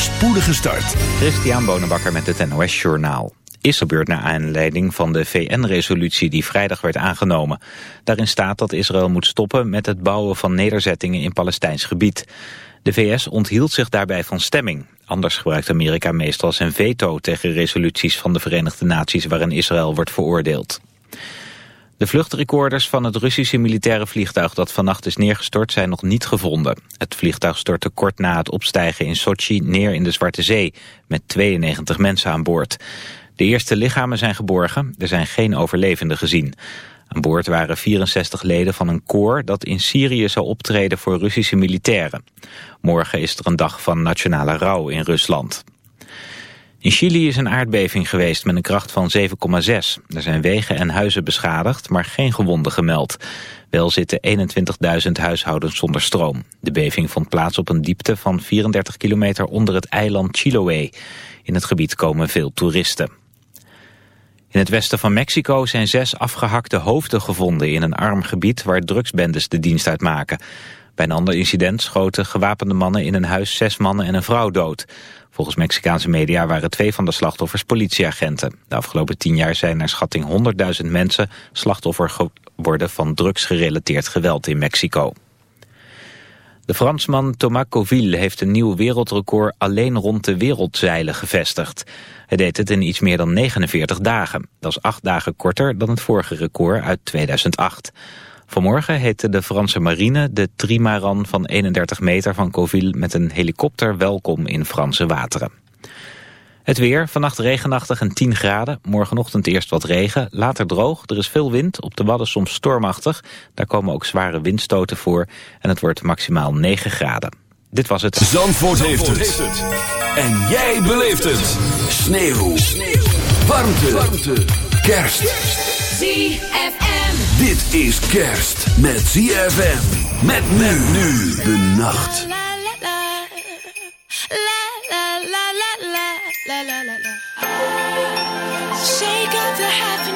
spoedige start. Christian Bonenbakker met het NOS Journaal. Is gebeurd naar aanleiding van de VN-resolutie die vrijdag werd aangenomen. Daarin staat dat Israël moet stoppen met het bouwen van nederzettingen in Palestijns gebied. De VS onthield zich daarbij van stemming. Anders gebruikt Amerika meestal zijn veto tegen resoluties van de Verenigde Naties waarin Israël wordt veroordeeld. De vluchtrecorders van het Russische militaire vliegtuig dat vannacht is neergestort zijn nog niet gevonden. Het vliegtuig stortte kort na het opstijgen in Sochi neer in de Zwarte Zee met 92 mensen aan boord. De eerste lichamen zijn geborgen, er zijn geen overlevenden gezien. Aan boord waren 64 leden van een koor dat in Syrië zou optreden voor Russische militairen. Morgen is er een dag van nationale rouw in Rusland. In Chili is een aardbeving geweest met een kracht van 7,6. Er zijn wegen en huizen beschadigd, maar geen gewonden gemeld. Wel zitten 21.000 huishoudens zonder stroom. De beving vond plaats op een diepte van 34 kilometer onder het eiland Chiloé. In het gebied komen veel toeristen. In het westen van Mexico zijn zes afgehakte hoofden gevonden in een arm gebied waar drugsbendes de dienst uitmaken. Bij een ander incident schoten gewapende mannen in een huis zes mannen en een vrouw dood. Volgens Mexicaanse media waren twee van de slachtoffers politieagenten. De afgelopen tien jaar zijn naar schatting 100.000 mensen slachtoffer geworden van drugsgerelateerd geweld in Mexico. De Fransman Thomas Coville heeft een nieuw wereldrecord alleen rond de wereldzeilen gevestigd. Hij deed het in iets meer dan 49 dagen. Dat is acht dagen korter dan het vorige record uit 2008. Vanmorgen heette de Franse marine de trimaran van 31 meter van Coville met een helikopter welkom in Franse wateren. Het weer, vannacht regenachtig en 10 graden. Morgenochtend eerst wat regen, later droog. Er is veel wind, op de Wadden soms stormachtig. Daar komen ook zware windstoten voor. En het wordt maximaal 9 graden. Dit was het. Zandvoort, heeft, het. En jij beleeft het. Sneeuw. Sneeuw. Warmte. Warmte. Kerst. ZFM. Dit is kerst met ZFM. Met men nu de nacht. la la la la. Shake up the happiness,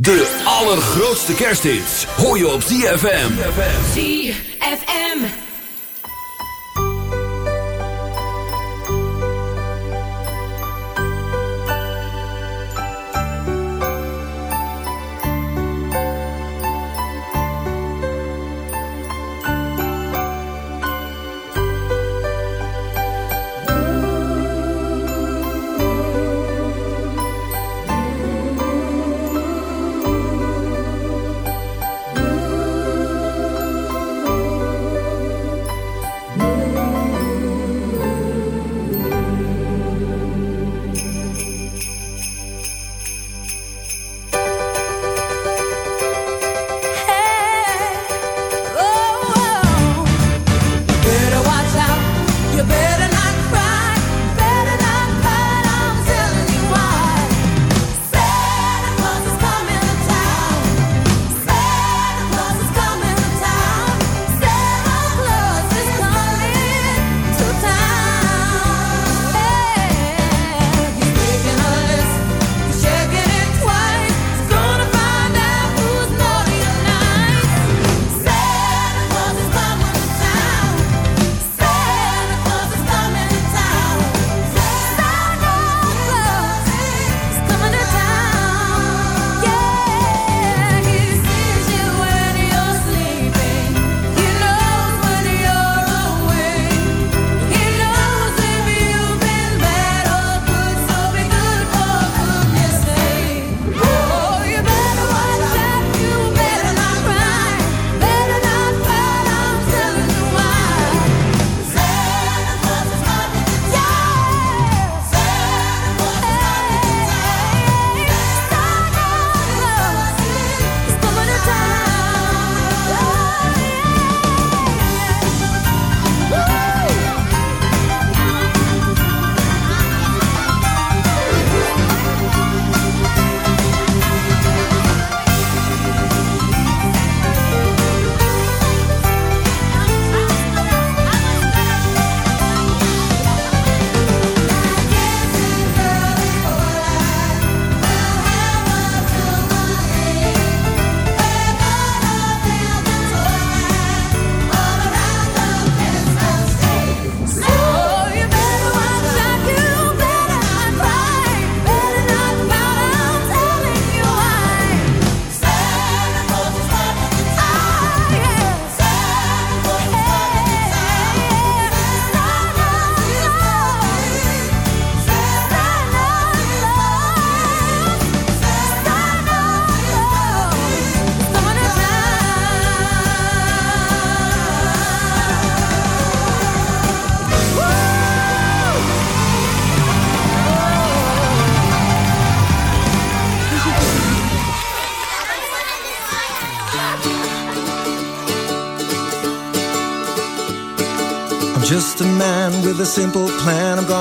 De allergrootste kersthit. hoor je op ZFM. ZFM.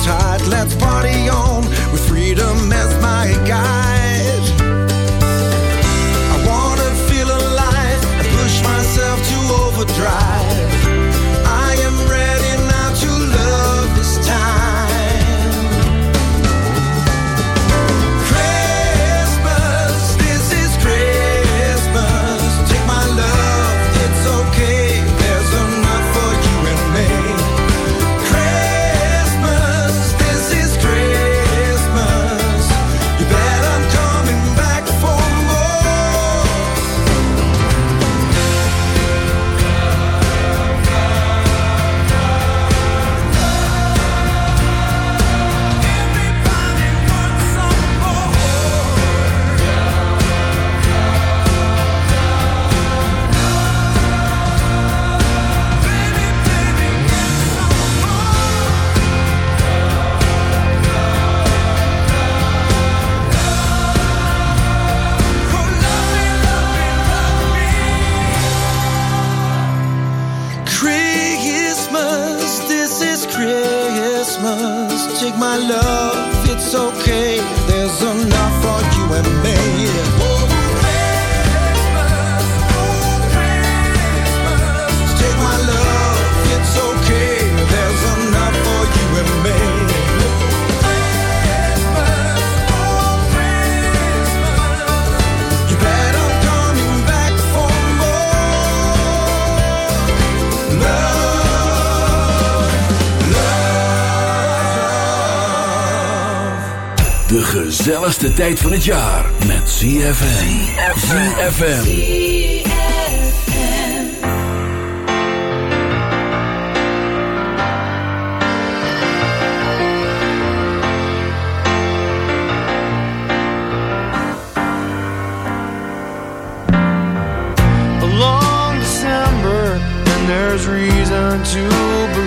tight, let's party on with freedom as gezelligste tijd van het jaar met ZFM. ZFM. December, and there's reason to believe.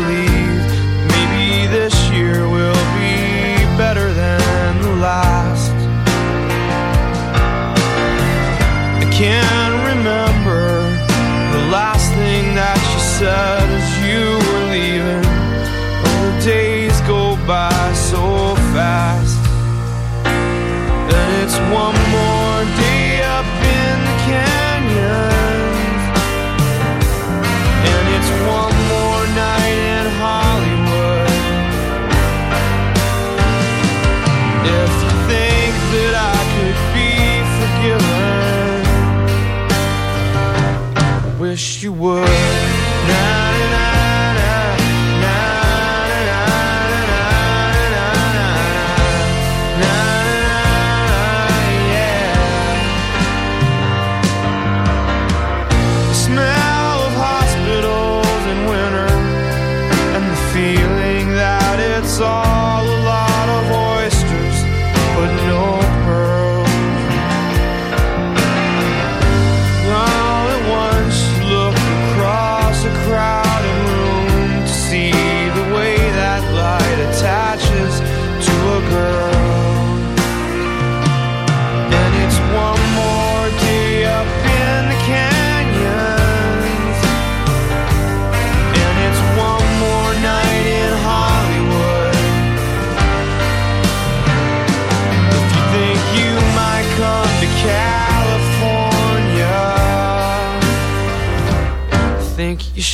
wish you would.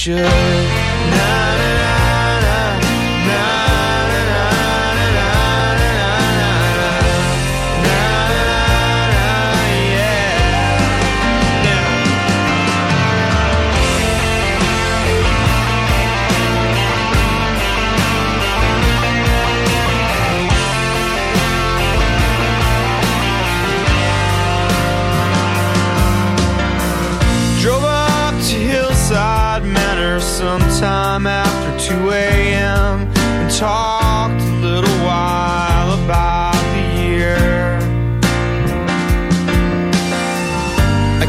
should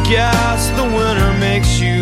guess the winter makes you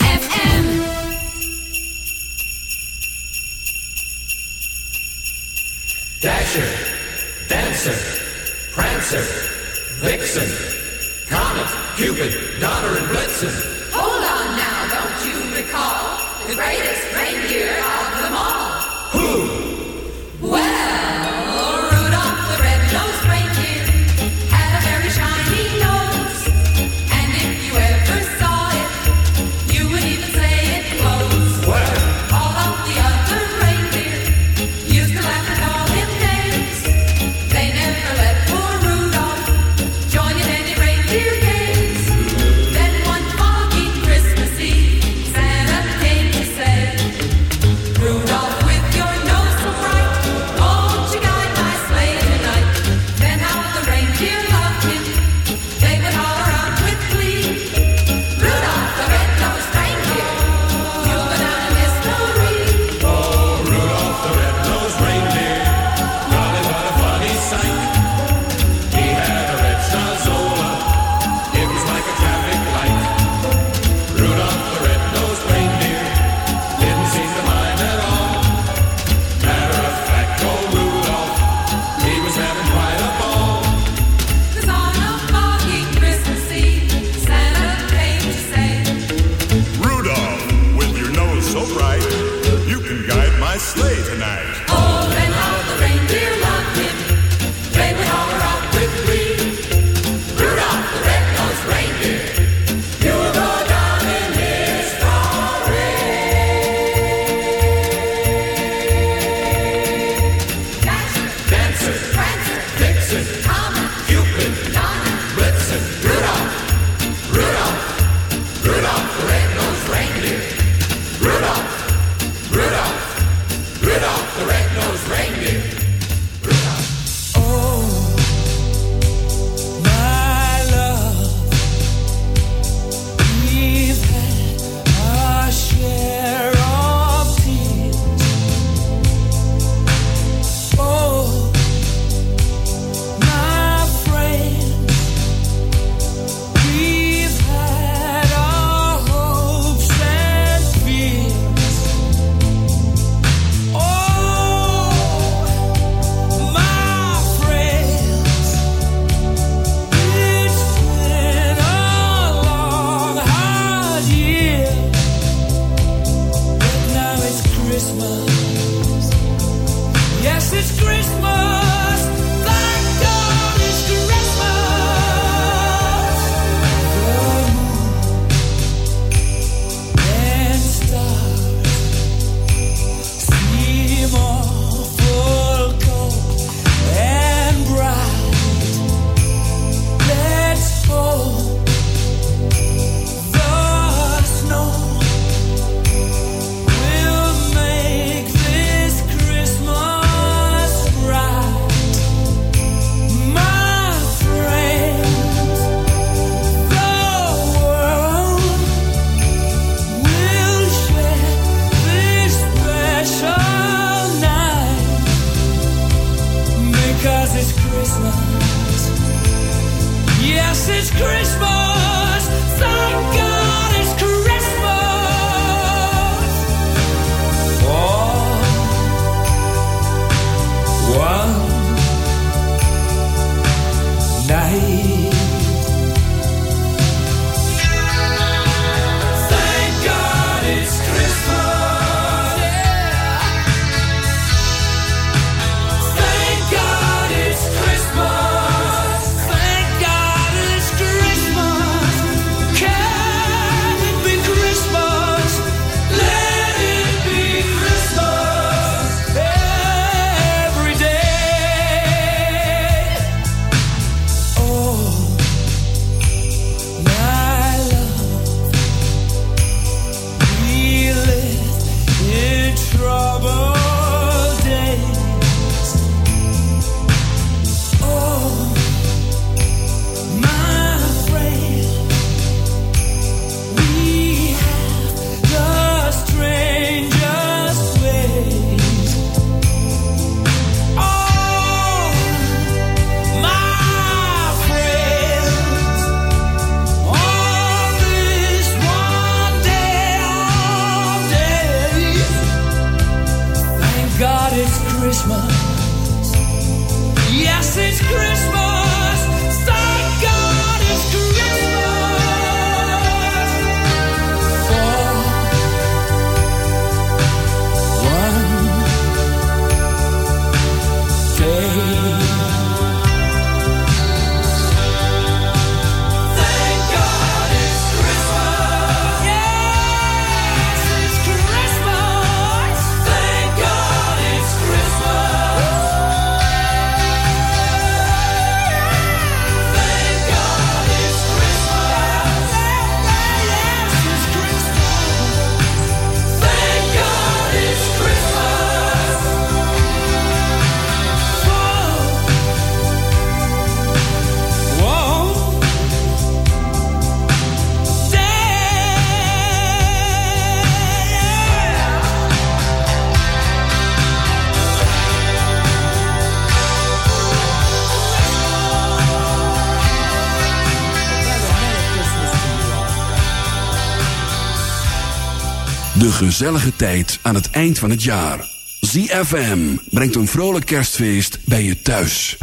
gezellige tijd aan het eind van het jaar. ZFM brengt een vrolijk kerstfeest bij je thuis.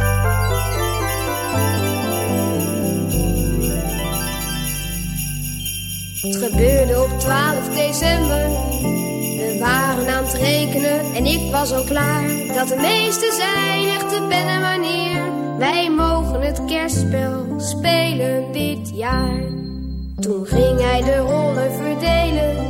Het gebeurde op 12 december. We waren aan het rekenen en ik was al klaar. Dat de meesten zijn echte ben en wanneer. Wij mogen het kerstspel spelen dit jaar. Toen ging hij de rollen verdelen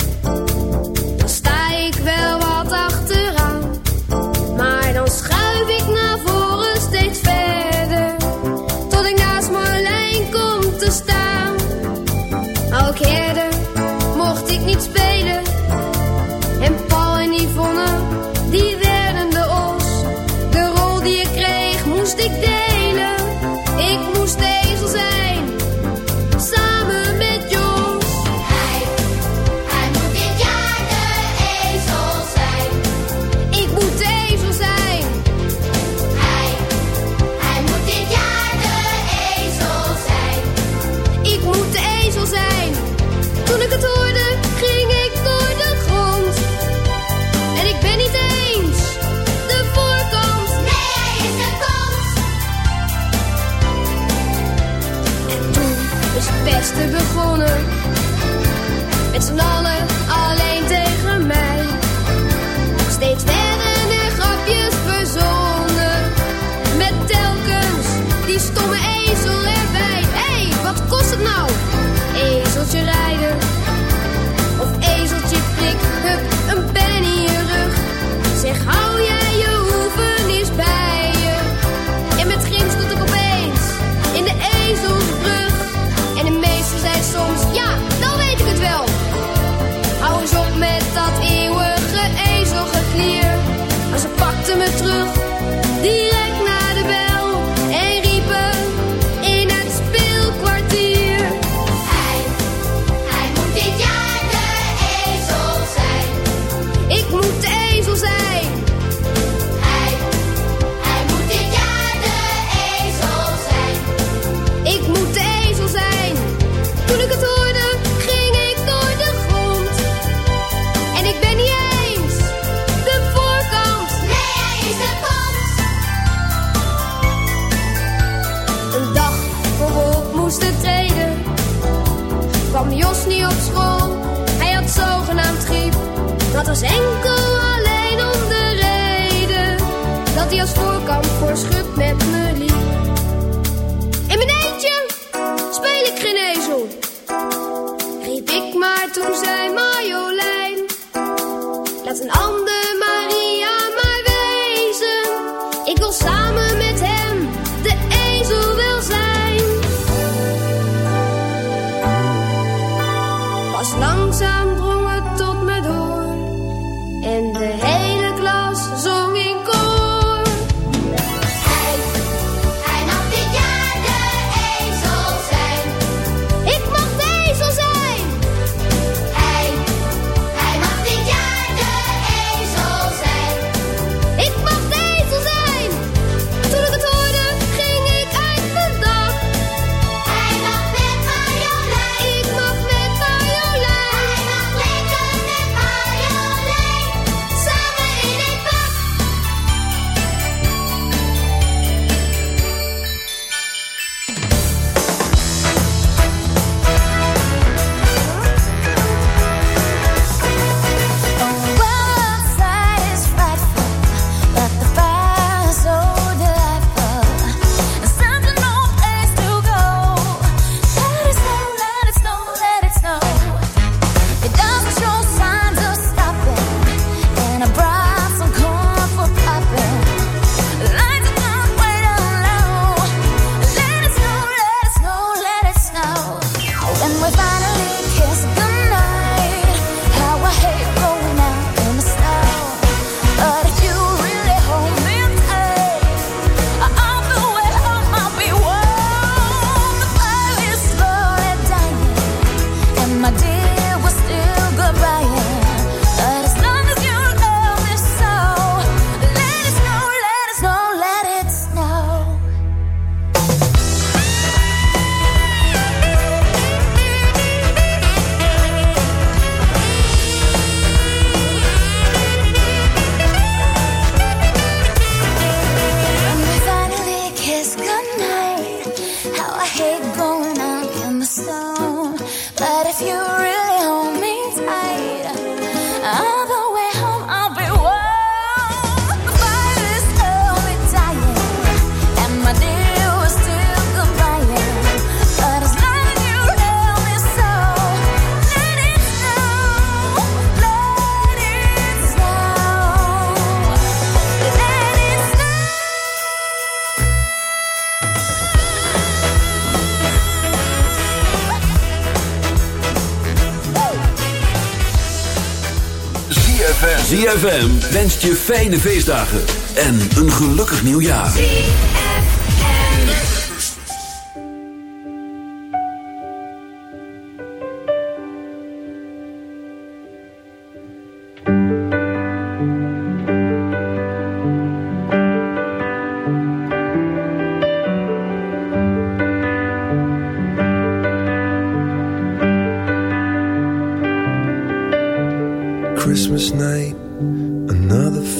ZFM wenst je fijne feestdagen en een gelukkig nieuwjaar. Christmas night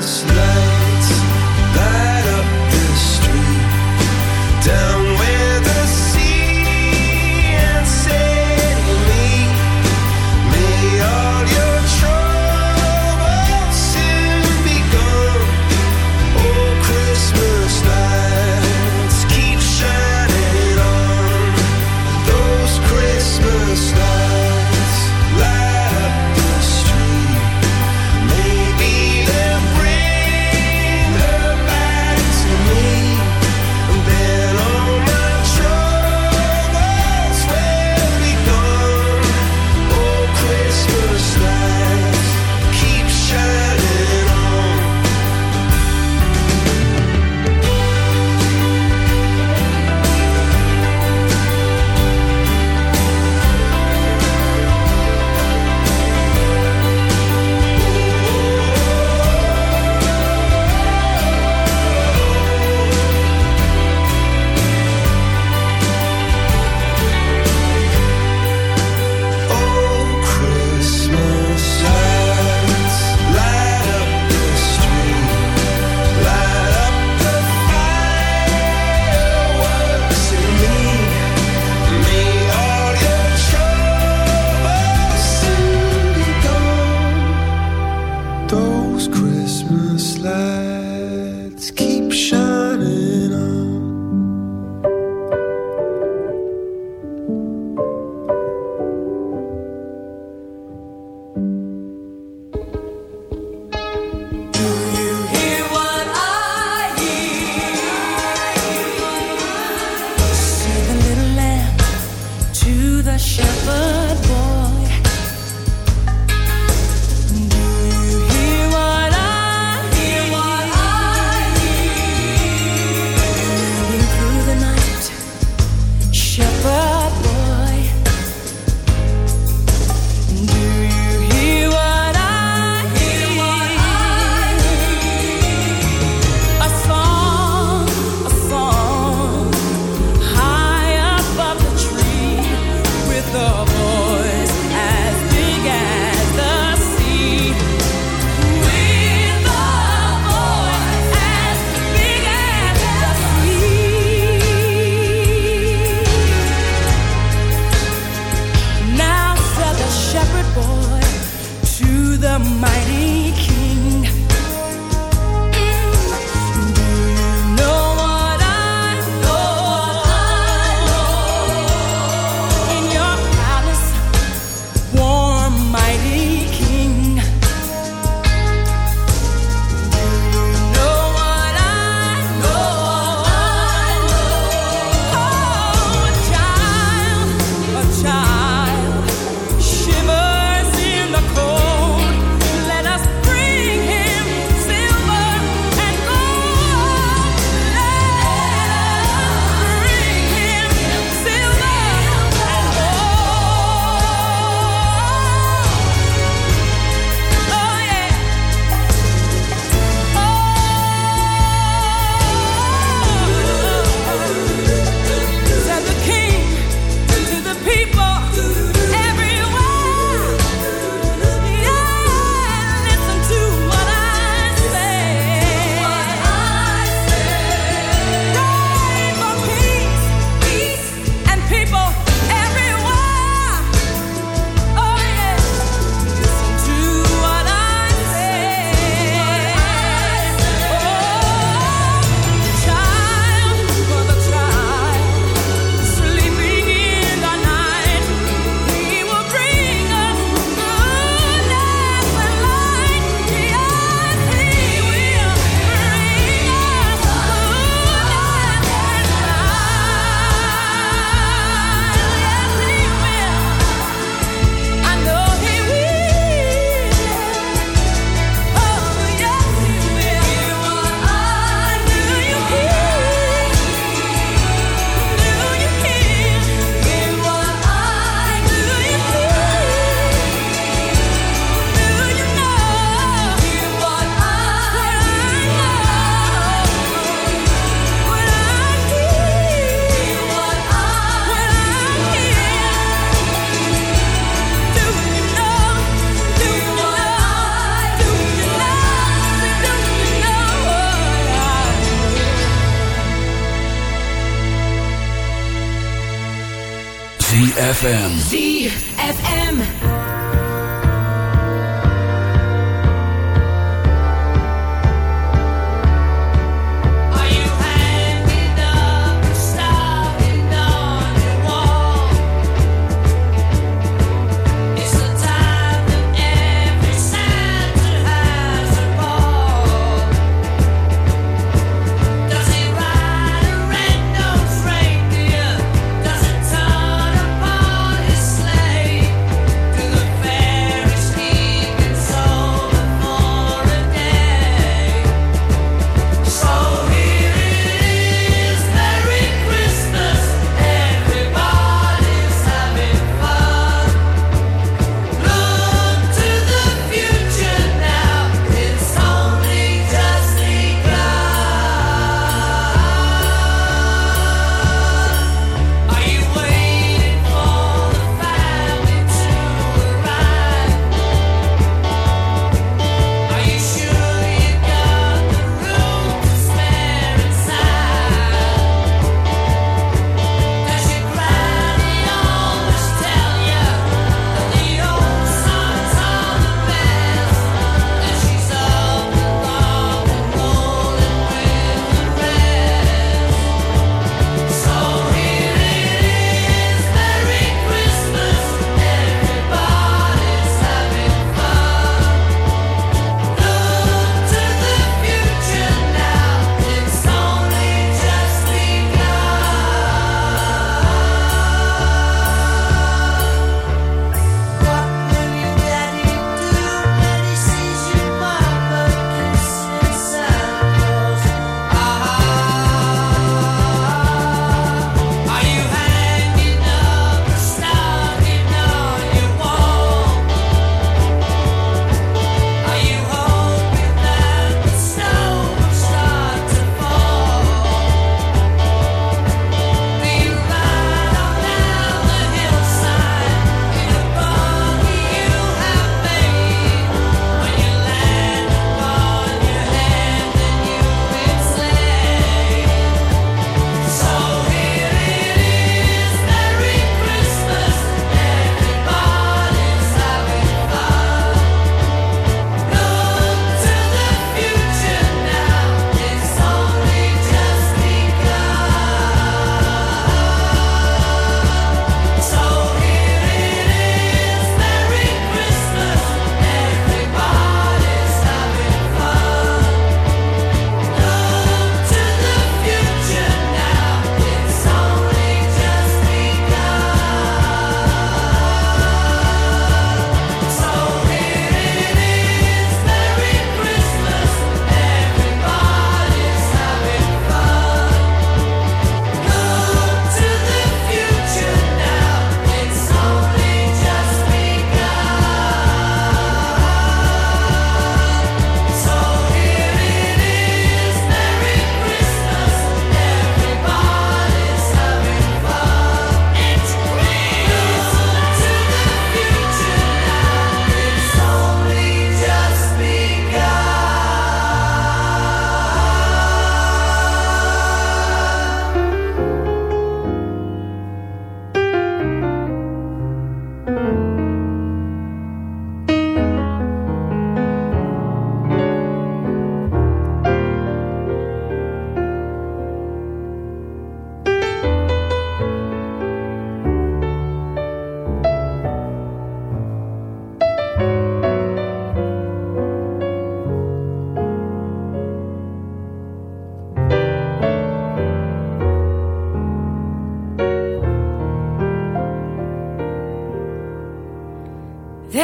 the.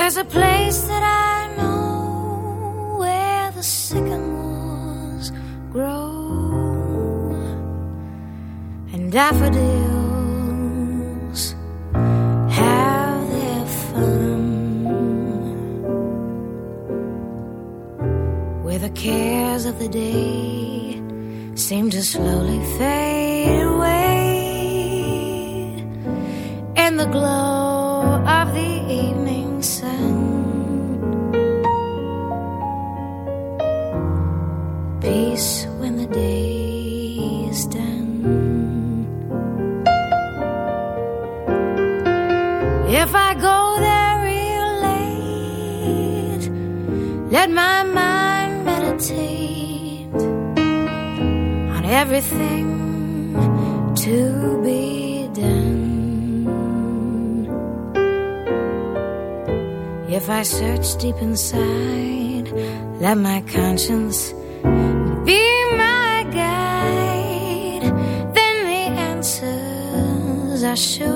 There's a place that I know where the sycamores grow. And daffodils have their fun, where the cares of the day seem to slowly fade away. In the glow of the evening deep inside. Let my conscience be my guide. Then the answers are sure.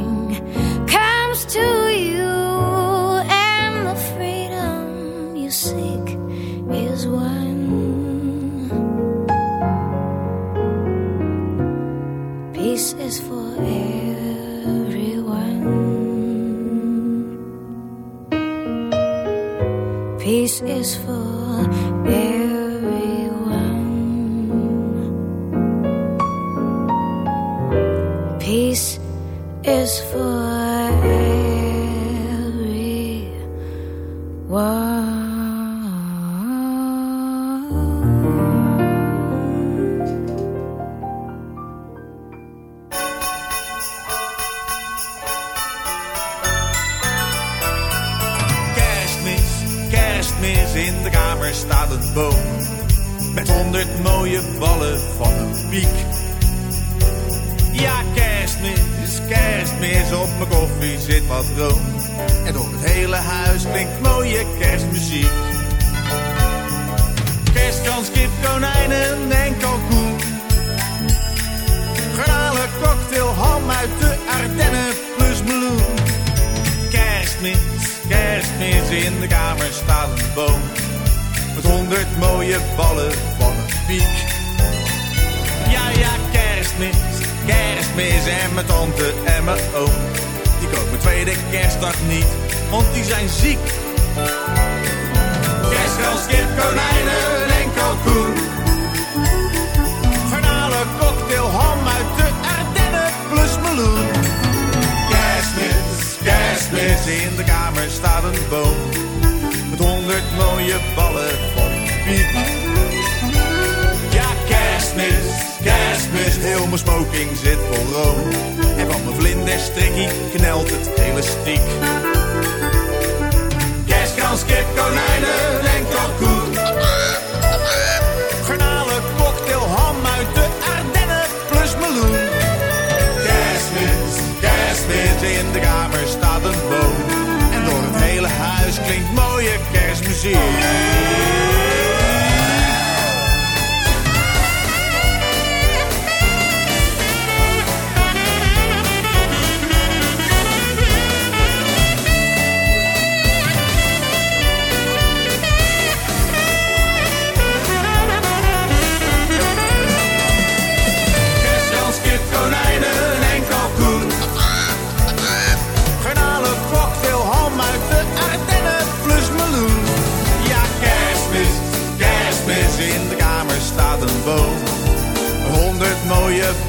de kamer staat een boom. Met honderd mooie ballen van een piek. Ja, ja, kerstmis, kerstmis en mijn tante en mijn oom. Die koopt tweede kerstdag niet, want die zijn ziek. Kerstkans, kip, konijnen en kalkoen. Garnalen, cocktail, ham uit de Ardennen plus meloen. Kerstmis, kerstmis, in de kamer staat een boom honderd mooie ballen van Piet. Ja, kerstmis, kerstmis, heel mijn smoking zit vol rook. En van mijn vlinderstrikkie knelt het elastiek. Kerstkans, kip, konijnen Energia.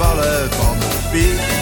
par le.